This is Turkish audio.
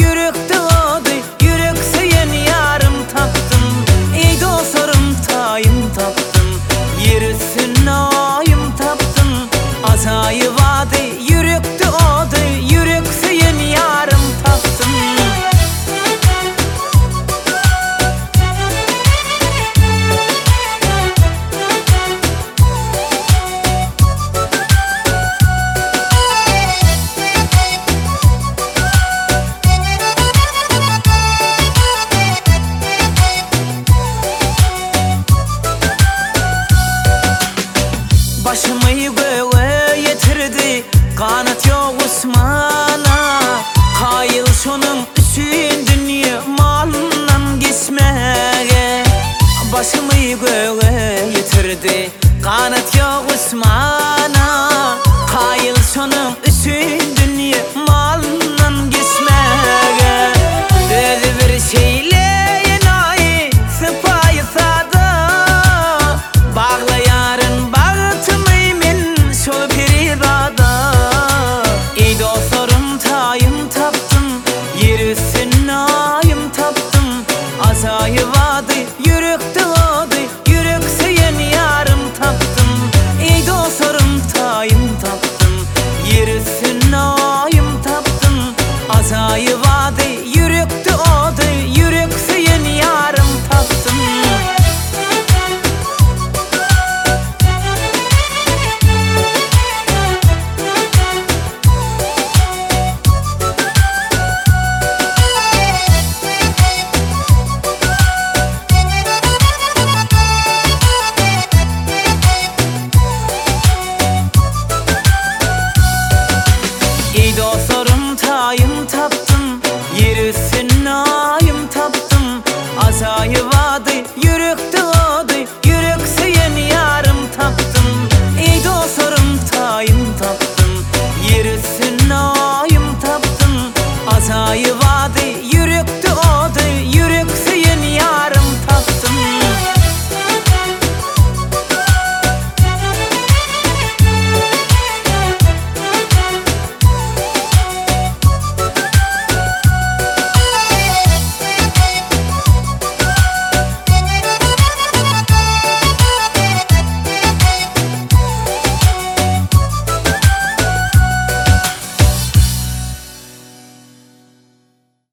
Yürü yitirdi. Qanat yo'q Usmana. Qayil so'nim Azayı vadi yürüktü odu Yürük füyün yarım taptım İdo soru tayım taptım Yeri fenayım taptım Azayı